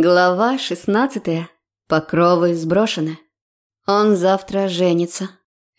Глава 16. Покровы сброшены. Он завтра женится.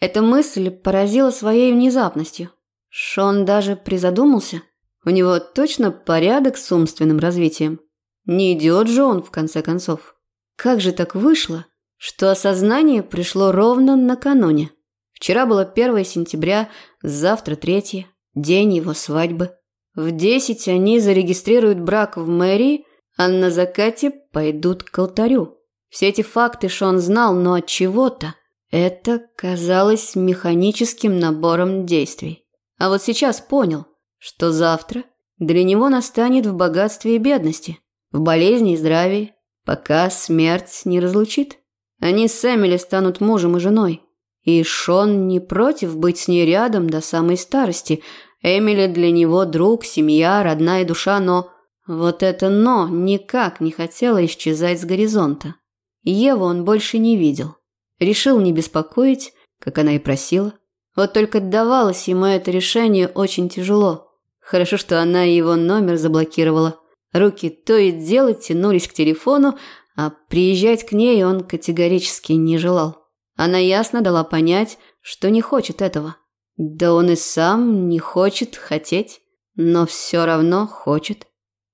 Эта мысль поразила своей внезапностью. Шон даже призадумался. У него точно порядок с умственным развитием. Не идет же он, в конце концов. Как же так вышло, что осознание пришло ровно накануне? Вчера было 1 сентября, завтра 3, день его свадьбы. В 10 они зарегистрируют брак в мэрии – а на закате пойдут к алтарю. Все эти факты Шон знал, но от чего-то это казалось механическим набором действий. А вот сейчас понял, что завтра для него настанет в богатстве и бедности, в болезни и здравии, пока смерть не разлучит. Они с Эмили станут мужем и женой. И Шон не против быть с ней рядом до самой старости. Эмили для него друг, семья, родная душа, но вот это «но» никак не хотело исчезать с горизонта. Еву он больше не видел. Решил не беспокоить, как она и просила. Вот только давалось ему это решение очень тяжело. Хорошо, что она его номер заблокировала. Руки то и дело тянулись к телефону, а приезжать к ней он категорически не желал. Она ясно дала понять, что не хочет этого. Да он и сам не хочет хотеть, но все равно хочет.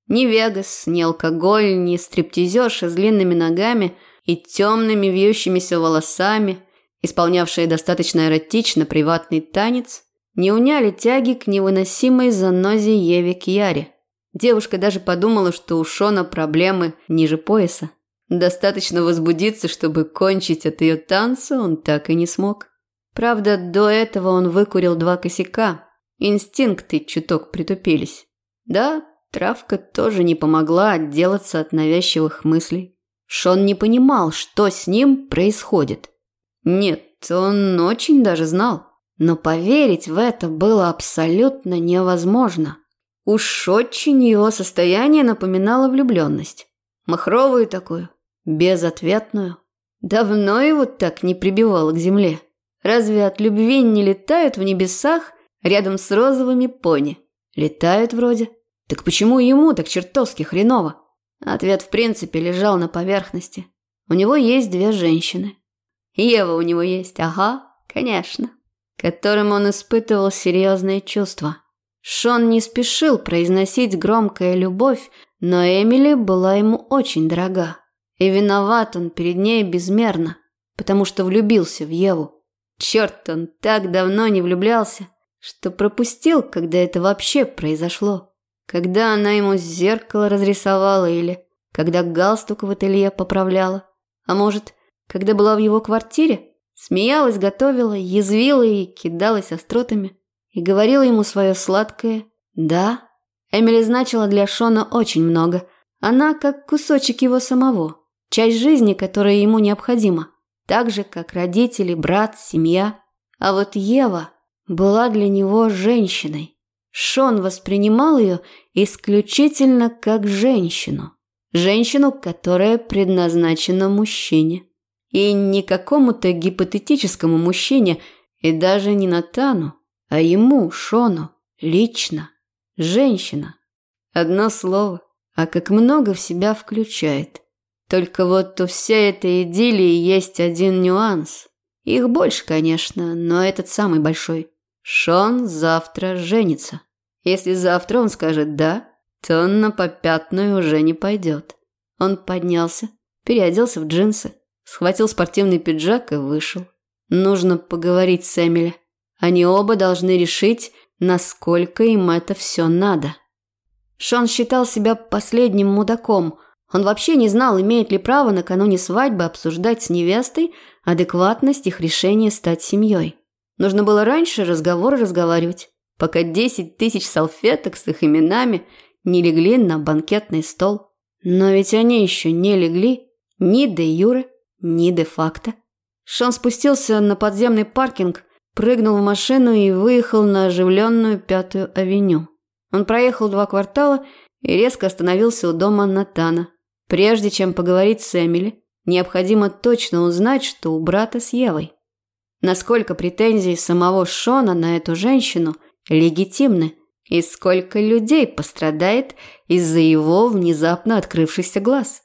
Ни Вегас, ни алкоголь, ни стриптизерша с длинными ногами и темными вьющимися волосами, исполнявшие достаточно эротично приватный танец, не уняли тяги к невыносимой занозе Еве Кьяре. Девушка даже подумала, что у Шона проблемы ниже пояса. Достаточно возбудиться, чтобы кончить от ее танца, он так и не смог. Правда, до этого он выкурил два косяка. Инстинкты чуток притупились. Да, Травка тоже не помогла отделаться от навязчивых мыслей. Шон не понимал, что с ним происходит. Нет, он очень даже знал. Но поверить в это было абсолютно невозможно. Уж очень его состояние напоминало влюбленность. Махровую такую, безответную. Давно его так не прибивало к земле. Разве от любви не летают в небесах рядом с розовыми пони? Летают вроде. Так почему ему так чертовски хреново? Ответ в принципе лежал на поверхности. У него есть две женщины. Ева у него есть, ага, конечно. Которым он испытывал серьезные чувства. Шон не спешил произносить громкая любовь, но Эмили была ему очень дорога. И виноват он перед ней безмерно, потому что влюбился в Еву. Черт, он так давно не влюблялся, что пропустил, когда это вообще произошло. Когда она ему зеркало разрисовала или когда галстук в ателье поправляла. А может, когда была в его квартире, смеялась, готовила, язвила и кидалась остротами. И говорила ему свое сладкое «да». Эмили значила для Шона очень много. Она как кусочек его самого, часть жизни, которая ему необходима. Так же, как родители, брат, семья. А вот Ева была для него женщиной. Шон воспринимал ее исключительно как женщину. Женщину, которая предназначена мужчине. И не какому-то гипотетическому мужчине, и даже не Натану, а ему, Шону, лично. Женщина. Одно слово, а как много в себя включает. Только вот у всей этой идиллии есть один нюанс. Их больше, конечно, но этот самый большой. Шон завтра женится. Если завтра он скажет «да», то он на попятную уже не пойдет. Он поднялся, переоделся в джинсы, схватил спортивный пиджак и вышел. Нужно поговорить с Эмили. Они оба должны решить, насколько им это все надо. Шон считал себя последним мудаком. Он вообще не знал, имеет ли право накануне свадьбы обсуждать с невестой адекватность их решения стать семьей. Нужно было раньше разговоры разговаривать пока десять тысяч салфеток с их именами не легли на банкетный стол. Но ведь они еще не легли ни де юре, ни де факто. Шон спустился на подземный паркинг, прыгнул в машину и выехал на оживленную Пятую авеню. Он проехал два квартала и резко остановился у дома Натана. Прежде чем поговорить с Эмили, необходимо точно узнать, что у брата с Евой. Насколько претензий самого Шона на эту женщину легитимны, и сколько людей пострадает из-за его внезапно открывшихся глаз.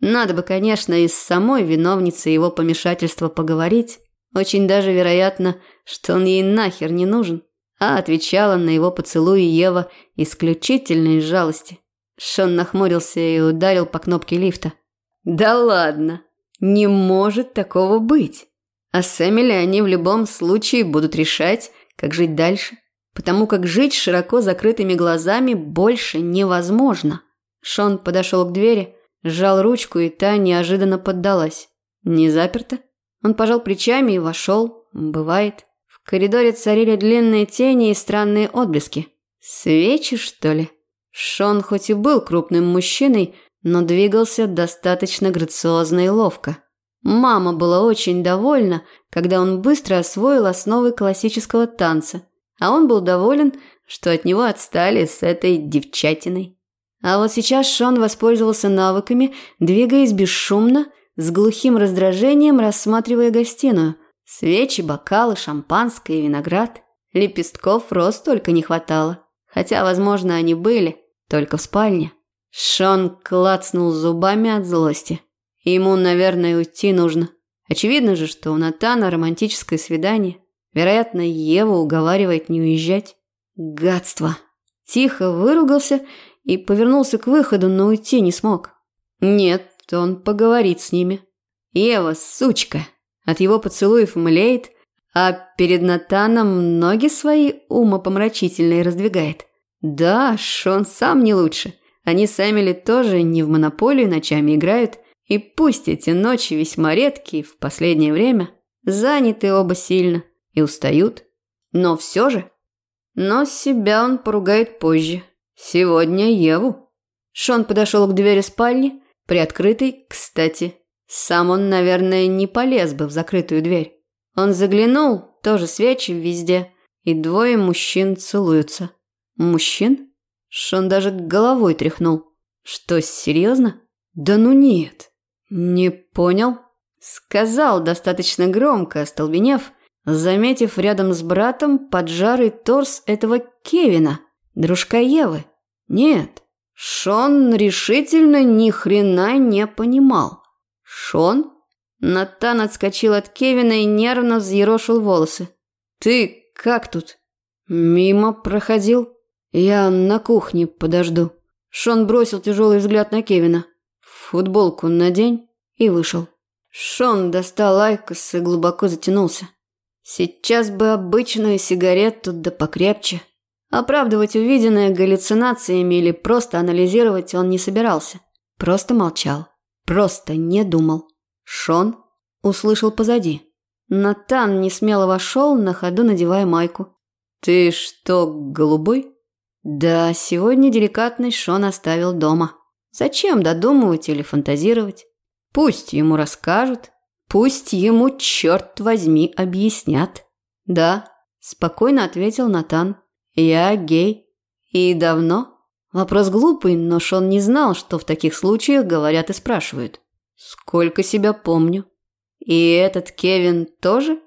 Надо бы, конечно, и с самой виновницей его помешательства поговорить. Очень даже вероятно, что он ей нахер не нужен. А отвечала на его поцелуи Ева исключительно из жалости. Шон нахмурился и ударил по кнопке лифта. «Да ладно! Не может такого быть!» А с Эмили они в любом случае будут решать, как жить дальше. Потому как жить широко закрытыми глазами больше невозможно. Шон подошел к двери, сжал ручку, и та неожиданно поддалась. Не заперто. Он пожал плечами и вошел. Бывает. В коридоре царили длинные тени и странные отблески. Свечи, что ли? Шон хоть и был крупным мужчиной, но двигался достаточно грациозно и ловко. Мама была очень довольна, когда он быстро освоил основы классического танца, а он был доволен, что от него отстали с этой девчатиной. А вот сейчас Шон воспользовался навыками, двигаясь бесшумно, с глухим раздражением рассматривая гостиную. Свечи, бокалы, шампанское, виноград. Лепестков роз только не хватало. Хотя, возможно, они были – только в спальне. Шон клацнул зубами от злости. Ему, наверное, уйти нужно. Очевидно же, что у Натана романтическое свидание. Вероятно, Ева уговаривает не уезжать. Гадство. Тихо выругался и повернулся к выходу, но уйти не смог. Нет, он поговорит с ними. Ева, сучка, от его поцелуев млеет, а перед Натаном ноги свои умопомрачительные раздвигает. Да, Шон сам не лучше. Они с Эмили тоже не в монополию ночами играют, и пусть эти ночи весьма редкие в последнее время, заняты оба сильно и устают. Но все же... Но себя он поругает позже. Сегодня Еву. Шон подошел к двери спальни, приоткрытой, кстати. Сам он, наверное, не полез бы в закрытую дверь. Он заглянул, тоже свечи везде, и двое мужчин целуются. Мужчин? Шон даже головой тряхнул. Что, серьезно? Да ну нет. Не понял. Сказал достаточно громко, остолбенев, заметив рядом с братом поджарый торс этого Кевина, дружка Евы. Нет, Шон решительно ни хрена не понимал. Шон? Натан отскочил от Кевина и нервно взъерошил волосы. «Ты как тут?» «Мимо проходил», «Я на кухне подожду». Шон бросил тяжелый взгляд на Кевина. «Футболку надень» и вышел. Шон достал IQOS и глубоко затянулся. Сейчас бы обычную сигарету, да покрепче. Оправдывать увиденное галлюцинациями или просто анализировать он не собирался. Просто молчал. Просто не думал. Шон услышал позади. Натан несмело вошел, на ходу надевая майку. «Ты что, голубой?» Да, сегодня деликатный Шон оставил дома. Зачем додумывать или фантазировать? Пусть ему расскажут, пусть ему, черт возьми, объяснят. Да, спокойно ответил Натан. Я гей. И давно? Вопрос глупый, но Шон не знал, что в таких случаях говорят и спрашивают. Сколько себя помню. И этот Кевин тоже?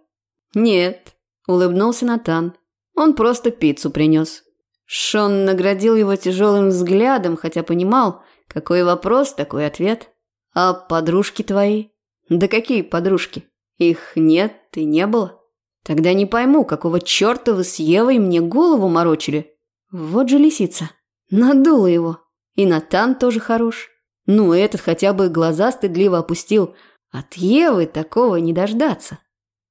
Нет, улыбнулся Натан. Он просто пиццу принес. Шон наградил его тяжелым взглядом, хотя понимал, какой вопрос, такой ответ. «А подружки твои?» «Да какие подружки? Их нет и не было. Тогда не пойму, какого черта вы с Евой мне голову морочили. Вот же лисица. Надула его. И Натан тоже хорош. Ну, этот хотя бы глаза стыдливо опустил. От Евы такого не дождаться.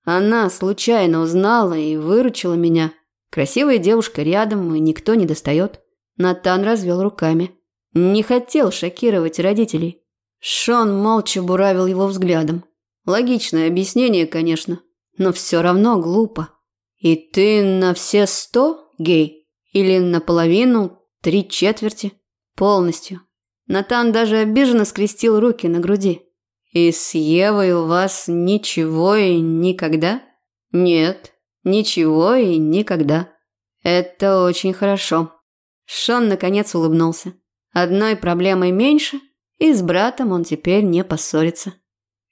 Она случайно узнала и выручила меня. Красивая девушка рядом, и никто не достает. Натан развел руками. Не хотел шокировать родителей. Шон молча буравил его взглядом. Логичное объяснение, конечно, но все равно глупо. И ты на все сто гей? Или наполовину, три четверти? Полностью. Натан даже обиженно скрестил руки на груди. И с Евой у вас ничего и никогда? Нет, Ничего и никогда. Это очень хорошо. Шон наконец улыбнулся. Одной проблемой меньше, и с братом он теперь не поссорится.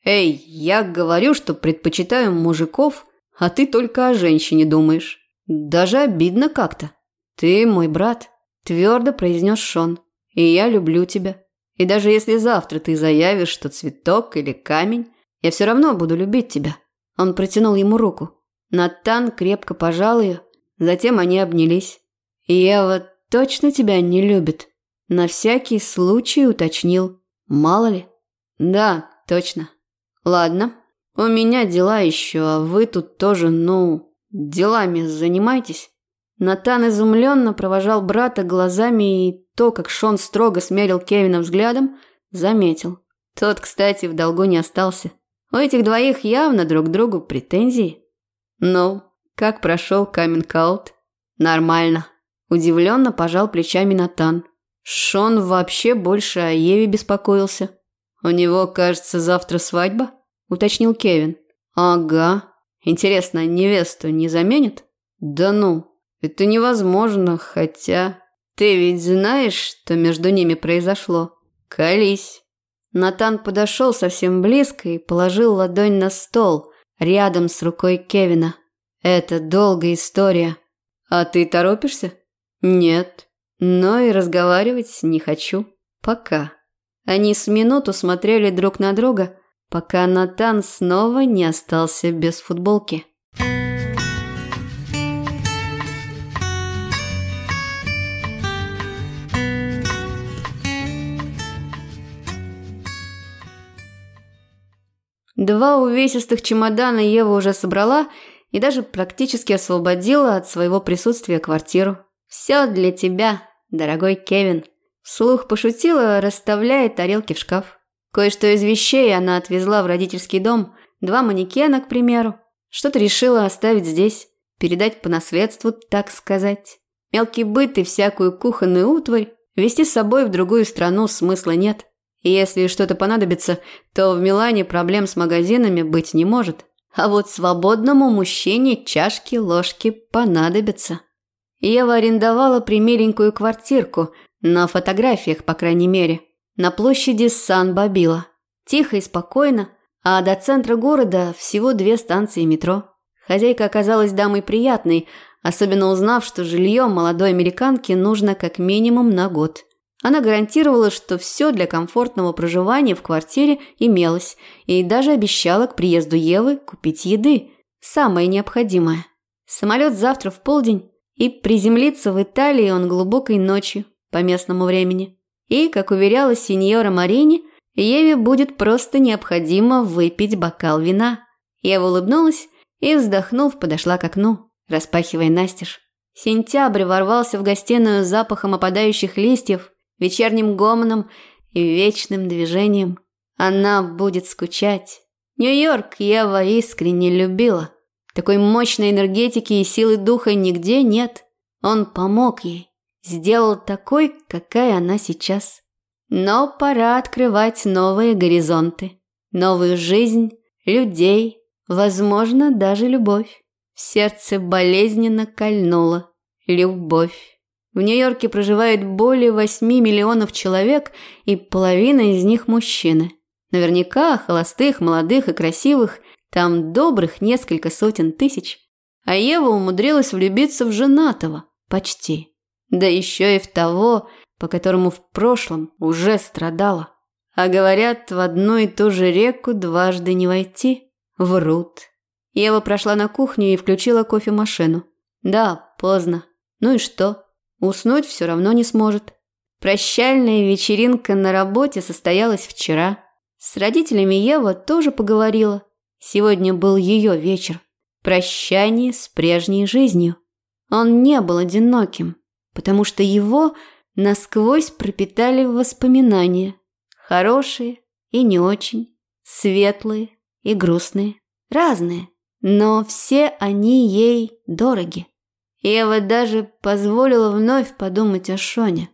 Эй, я говорю, что предпочитаю мужиков, а ты только о женщине думаешь. Даже обидно как-то. Ты мой брат, твердо произнес Шон. И я люблю тебя. И даже если завтра ты заявишь, что цветок или камень, я все равно буду любить тебя». Он протянул ему руку. Натан крепко пожал ее, затем они обнялись. «Ева точно тебя не любит?» На всякий случай уточнил. «Мало ли?» «Да, точно. Ладно, у меня дела еще, а вы тут тоже, ну, делами занимайтесь». Натан изумленно провожал брата глазами и то, как Шон строго смерил Кевина взглядом, заметил. Тот, кстати, в долгу не остался. У этих двоих явно друг другу претензии. Ну, как прошел каминг-аут? Нормально. Удивленно пожал плечами Натан. Шон вообще больше о Еве беспокоился. У него, кажется, завтра свадьба, уточнил Кевин. Ага. Интересно, невесту не заменит? Да ну, это невозможно, хотя... Ты ведь знаешь, что между ними произошло? Колись. Натан подошел совсем близко и положил ладонь на стол, рядом с рукой Кевина. Это долгая история. А ты торопишься? Нет. Но и разговаривать не хочу. Пока. Они с минуту смотрели друг на друга, пока Натан снова не остался без футболки. Два увесистых чемодана Ева уже собрала и даже практически освободила от своего присутствия квартиру. «Все для тебя, дорогой Кевин», – вслух пошутила, расставляя тарелки в шкаф. Кое-что из вещей она отвезла в родительский дом, два манекена, к примеру. Что-то решила оставить здесь, передать по наследству, так сказать. Мелкий быт и всякую кухонную утварь вести с собой в другую страну смысла нет. И если что-то понадобится, то в Милане проблем с магазинами быть не может. А вот свободному мужчине чашки, ложки понадобятся. Ева арендовала примиленькую квартирку, на фотографиях, по крайней мере, на площади Сан-Бабила. Тихо и спокойно, а до центра города всего две станции метро. Хозяйка оказалась дамой приятной, особенно узнав, что жилье молодой американке нужно как минимум на год. Она гарантировала, что все для комфортного проживания в квартире имелось, и даже обещала к приезду Евы купить еды, самое необходимое. Самолет завтра в полдень, и приземлится в Италии он глубокой ночью по местному времени. И, как уверяла сеньора Марини, Еве будет просто необходимо выпить бокал вина. Ева улыбнулась и, вздохнув, подошла к окну, распахивая настежь. Сентябрь ворвался в гостиную запахом опадающих листьев, вечерним гомоном и вечным движением. Она будет скучать. Нью-Йорк Ева искренне любила. Такой мощной энергетики и силы духа нигде нет. Он помог ей. Сделал такой, какая она сейчас. Но пора открывать новые горизонты. Новую жизнь, людей, возможно, даже любовь. В сердце болезненно кольнуло. Любовь. В Нью-Йорке проживает более 8 миллионов человек, и половина из них мужчины. Наверняка холостых, молодых и красивых, там добрых несколько сотен тысяч. А Ева умудрилась влюбиться в женатого, почти. Да еще и в того, по которому в прошлом уже страдала. А говорят, в одну и ту же реку дважды не войти. Врут. Ева прошла на кухню и включила кофемашину. Да, поздно. Ну и что? Уснуть все равно не сможет. Прощальная вечеринка на работе состоялась вчера. С родителями Ева тоже поговорила. Сегодня был ее вечер. Прощание с прежней жизнью. Он не был одиноким, потому что его насквозь пропитали воспоминания. Хорошие и не очень, светлые и грустные, разные, но все они ей дороги. Ева даже позволила вновь подумать о Шоне.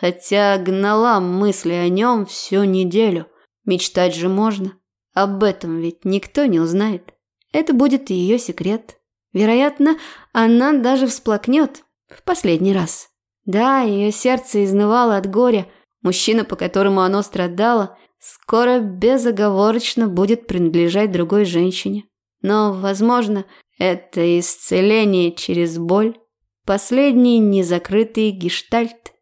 Хотя гнала мысли о нем всю неделю. Мечтать же можно. Об этом ведь никто не узнает. Это будет ее секрет. Вероятно, она даже всплакнет в последний раз. Да, ее сердце изнывало от горя. Мужчина, по которому оно страдало, скоро безоговорочно будет принадлежать другой женщине. Но, возможно, это исцеление через боль, последний незакрытый гештальт.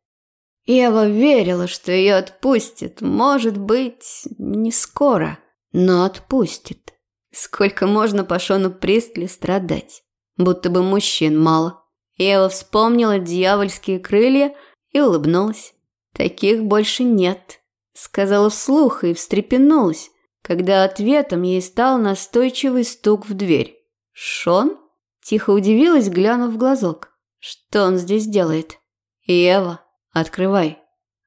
Ева верила, что ее отпустит. Может быть, не скоро, но отпустит. Сколько можно по Шону Пристли страдать? Будто бы мужчин мало. Ева вспомнила дьявольские крылья и улыбнулась. Таких больше нет. Сказала вслух и встрепенулась, когда ответом ей стал настойчивый стук в дверь. «Шон?» – тихо удивилась, глянув в глазок. «Что он здесь делает?» «Ева, открывай».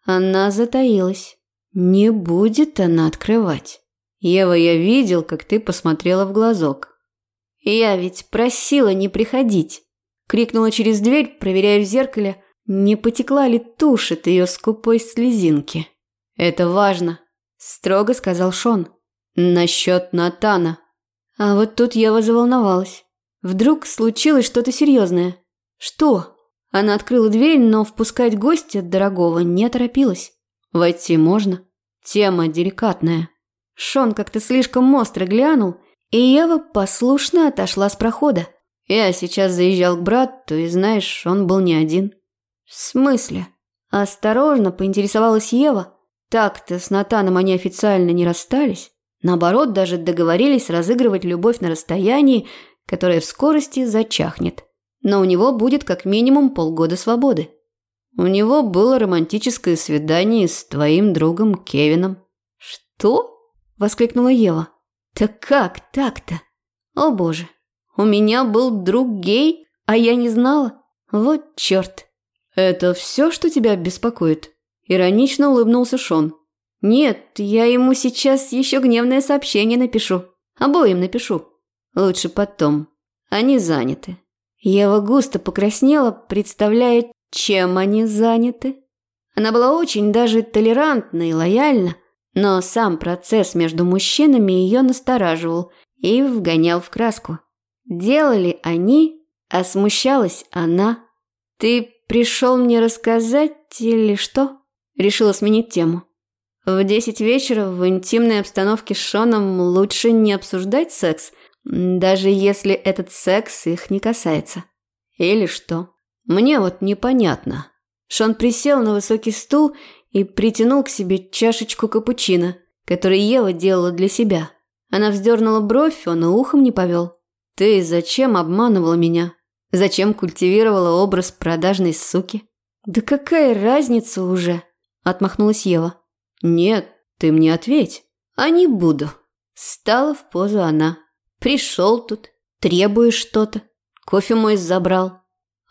Она затаилась. Не будет она открывать. Ева, я видел, как ты посмотрела в глазок. Я ведь просила не приходить. Крикнула через дверь, проверяя в зеркале, не потекла ли тушь от ее скупой слезинки. Это важно, строго сказал Шон. Насчет Натана. А вот тут Ева заволновалась. Вдруг случилось что-то серьезное. Что? Она открыла дверь, но впускать гостя дорогого не торопилась. Войти можно. Тема деликатная. Шон как-то слишком остро глянул, и Ева послушно отошла с прохода. Я сейчас заезжал к брату, и знаешь, он был не один. В смысле? Осторожно поинтересовалась Ева. Так-то с Натаном они официально не расстались. Наоборот, даже договорились разыгрывать любовь на расстоянии, которая в скорости зачахнет. Но у него будет как минимум полгода свободы. У него было романтическое свидание с твоим другом Кевином. Что? – воскликнула Ева. «Так как так-то? О боже, у меня был друг гей, а я не знала? Вот черт!» «Это все, что тебя беспокоит?» – иронично улыбнулся Шон. «Нет, я ему сейчас еще гневное сообщение напишу. Обоим напишу. Лучше потом. Они заняты». Ева густо покраснела, представляя, чем они заняты. Она была очень даже толерантна и лояльна, но сам процесс между мужчинами ее настораживал и вгонял в краску. Делали они, а смущалась она. «Ты пришел мне рассказать или что?» Решила сменить тему. В десять вечера в интимной обстановке с Шоном лучше не обсуждать секс, даже если этот секс их не касается. Или что? Мне вот непонятно. Шон присел на высокий стул и притянул к себе чашечку капучино, который Ева делала для себя. Она вздернула бровь, он и ухом не повел. «Ты зачем обманывала меня? Зачем культивировала образ продажной суки?» «Да какая разница уже?» – отмахнулась Ева. «Нет, ты мне ответь». «А не буду». Стала в позу она. «Пришел тут, требуешь что-то, кофе мой забрал.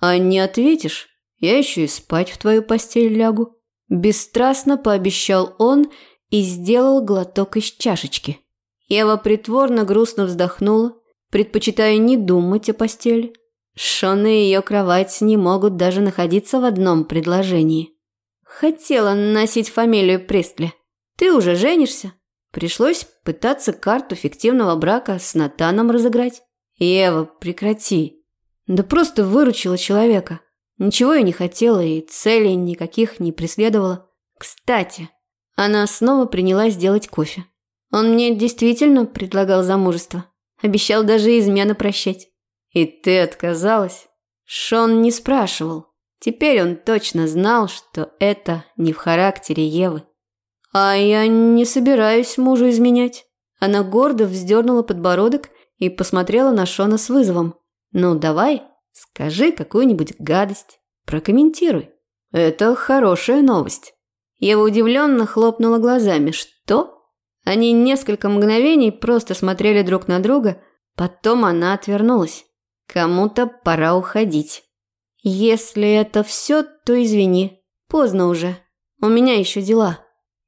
А не ответишь, я еще и спать в твою постель лягу». Бесстрастно пообещал он и сделал глоток из чашечки. Ева притворно грустно вздохнула, предпочитая не думать о постели. Шон и ее кровать не могут даже находиться в одном предложении. Хотела носить фамилию Престли. Ты уже женишься? Пришлось пытаться карту фиктивного брака с Натаном разыграть. Ева, прекрати. Да просто выручила человека. Ничего я не хотела и целей никаких не преследовала. Кстати, она снова принялась делать кофе. Он мне действительно предлагал замужество. Обещал даже измены прощать. И ты отказалась? Шон не спрашивал. Теперь он точно знал, что это не в характере Евы. А я не собираюсь мужу изменять. Она гордо вздернула подбородок и посмотрела на Шона с вызовом. Ну давай, Скажи какую-нибудь гадость. Прокомментируй. Это хорошая новость. Ева удивленно хлопнула глазами. Что? Они несколько мгновений просто смотрели друг на друга, потом она отвернулась. Кому-то пора уходить. Если это все, то извини. Поздно уже. У меня еще дела.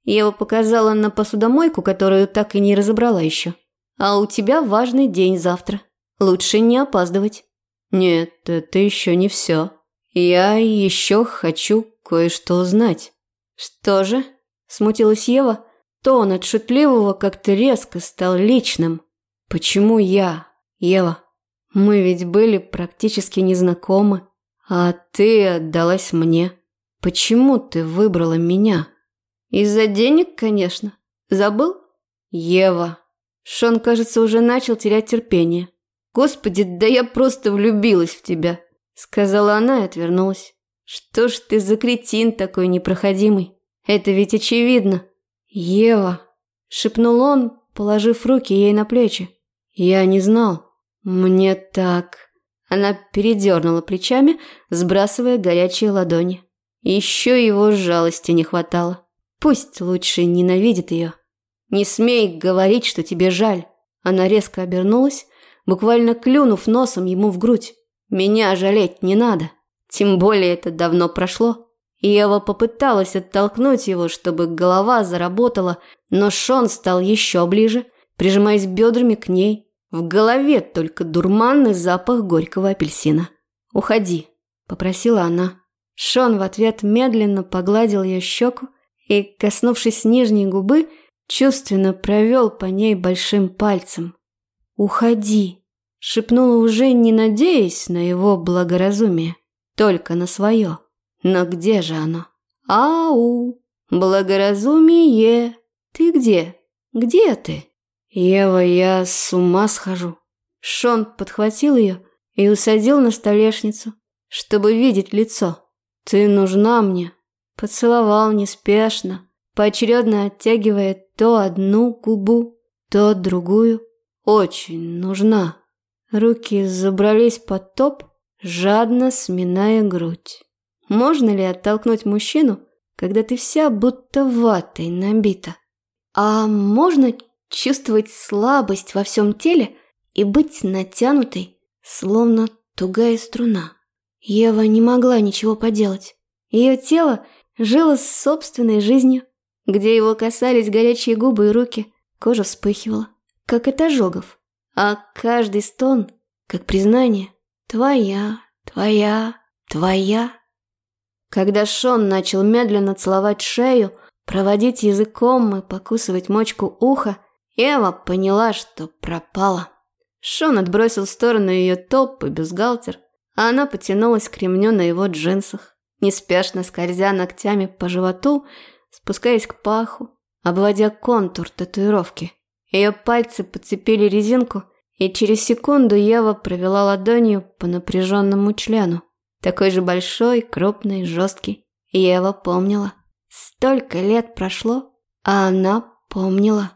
Ева показала на посудомойку, которую так и не разобрала еще. А у тебя важный день завтра. Лучше не опаздывать. «Нет, это еще не все. Я еще хочу кое-что узнать». «Что же?» – смутилась Ева. Тон от шутливого как-то резко стал личным. «Почему я, Ева? Мы ведь были практически незнакомы, а ты отдалась мне. Почему ты выбрала меня?» «Из-за денег, конечно. Забыл?» «Ева». Шон, кажется, уже начал терять терпение. «Господи, да я просто влюбилась в тебя», – сказала она и отвернулась. Что ж ты за кретин такой непроходимый? Это ведь очевидно. Ева, шепнул он, положив руки ей на плечи. Я не знал. Мне так... Она передернула плечами, сбрасывая горячие ладони. Еще его жалости не хватало. Пусть лучше ненавидит ее. Не смей говорить, что тебе жаль. Она резко обернулась, буквально клюнув носом ему в грудь. Меня жалеть не надо. Тем более это давно прошло. Ева попыталась оттолкнуть его, чтобы голова заработала, но Шон стал еще ближе, прижимаясь бедрами к ней. В голове только дурманный запах горького апельсина. «Уходи», – попросила она. Шон в ответ медленно погладил ее щеку и, коснувшись нижней губы, чувственно провел по ней большим пальцем. «Уходи», – шепнула уже, не надеясь на его благоразумие, только на свое. Но где же оно? Ау! Благоразумие! Ты где? Где ты? Ева, я с ума схожу. Шон подхватил ее и усадил на столешницу, чтобы видеть лицо. Ты нужна мне. Поцеловал неспешно, поочередно оттягивая то одну губу, то другую. Очень нужна. Руки забрались под топ, жадно сминая грудь. Можно ли оттолкнуть мужчину, когда ты вся будто ватой набита? А можно чувствовать слабость во всем теле и быть натянутой, словно тугая струна? Ева не могла ничего поделать. Ее тело жило собственной жизнью, где его касались горячие губы и руки, кожа вспыхивала, как от ожогов, а каждый стон, как признание «твоя, твоя, твоя». Когда Шон начал медленно целовать шею, проводить языком и покусывать мочку уха, Эва поняла, что пропала. Шон отбросил в сторону ее топ и бюстгальтер, а она потянулась к ремню на его джинсах, неспешно скользя ногтями по животу, спускаясь к паху, обводя контур татуировки. Ее пальцы подцепили резинку, и через секунду Ева провела ладонью по напряженному члену. Такой же большой, крупный, жесткий. Ева помнила. Столько лет прошло, а она помнила.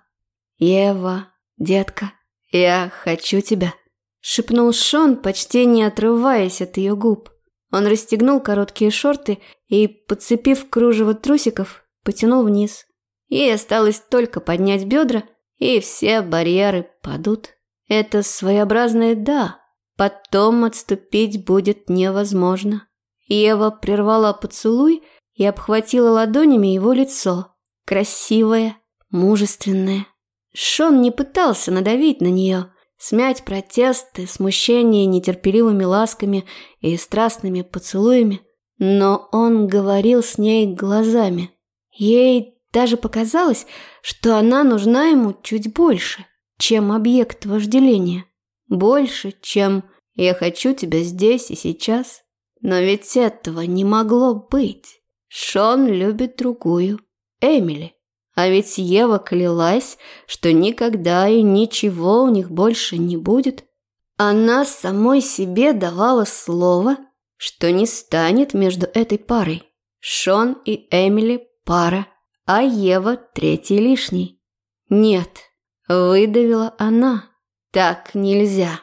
«Ева, детка, я хочу тебя», – шепнул Шон, почти не отрываясь от ее губ. Он расстегнул короткие шорты и, подцепив кружево трусиков, потянул вниз. Ей осталось только поднять бедра, и все барьеры падут. Это своеобразное «да», Потом отступить будет невозможно. Ева прервала поцелуй и обхватила ладонями его лицо. Красивое, мужественное. Шон не пытался надавить на нее, смять протесты, смущение нетерпеливыми ласками и страстными поцелуями, но он говорил с ней глазами. Ей даже показалось, что она нужна ему чуть больше, чем объект вожделения. Больше, чем я хочу тебя здесь и сейчас. Но ведь этого не могло быть. Шон любит другую, Эмили. А ведь Ева клялась, что никогда и ничего у них больше не будет. Она самой себе давала слово, что не станет между этой парой. Шон и Эмили – пара, а Ева – третий лишний. Нет, выдавила она. Так нельзя.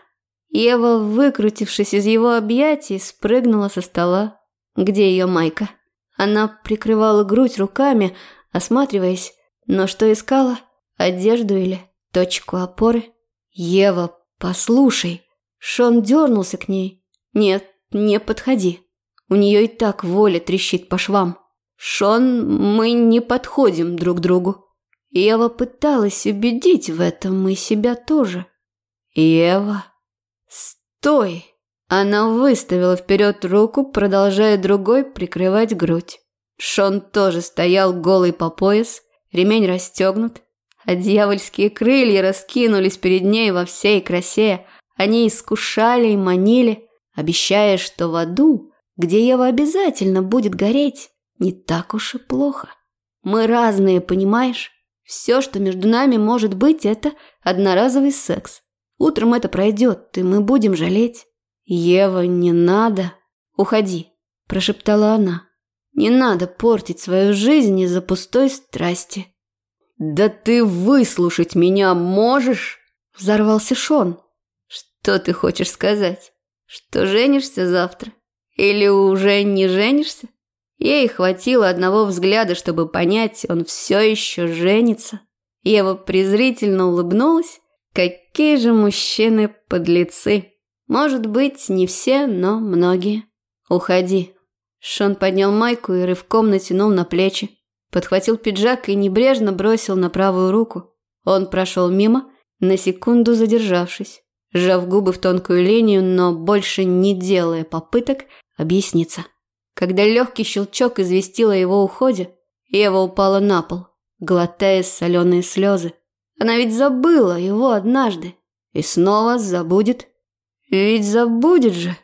Ева, выкрутившись из его объятий, спрыгнула со стола. Где ее майка? Она прикрывала грудь руками, осматриваясь, но что искала? Одежду или точку опоры? Ева, послушай. Шон дернулся к ней. Нет, не подходи. У нее и так воля трещит по швам. Шон, мы не подходим друг другу. Ева пыталась убедить в этом и себя тоже. Ева. «Стой!» Она выставила вперед руку, продолжая другой прикрывать грудь. Шон тоже стоял голый по пояс, ремень расстегнут, а дьявольские крылья раскинулись перед ней во всей красе. Они искушали и манили, обещая, что в аду, где Ева обязательно будет гореть, не так уж и плохо. Мы разные, понимаешь? Все, что между нами может быть, это одноразовый секс. Утром это пройдет, и мы будем жалеть. Ева, не надо. Уходи. прошептала она. «Не надо портить свою жизнь из-за пустой страсти». «Да ты выслушать меня можешь?» – взорвался Шон. «Что ты хочешь сказать? Что женишься завтра? Или уже не женишься?» Ей хватило одного взгляда, чтобы понять, он все еще женится. Ева презрительно улыбнулась. Какие же мужчины подлецы. Может быть, не все, но многие. Уходи. Шон поднял майку и рывком натянул на плечи. Подхватил пиджак и небрежно бросил на правую руку. Он прошел мимо, на секунду задержавшись, сжав губы в тонкую линию, но больше не делая попыток объясниться. Когда легкий щелчок известил о его уходе, Ева упала на пол, глотая соленые слезы. Она ведь забыла его однажды и снова забудет. Ведь забудет же.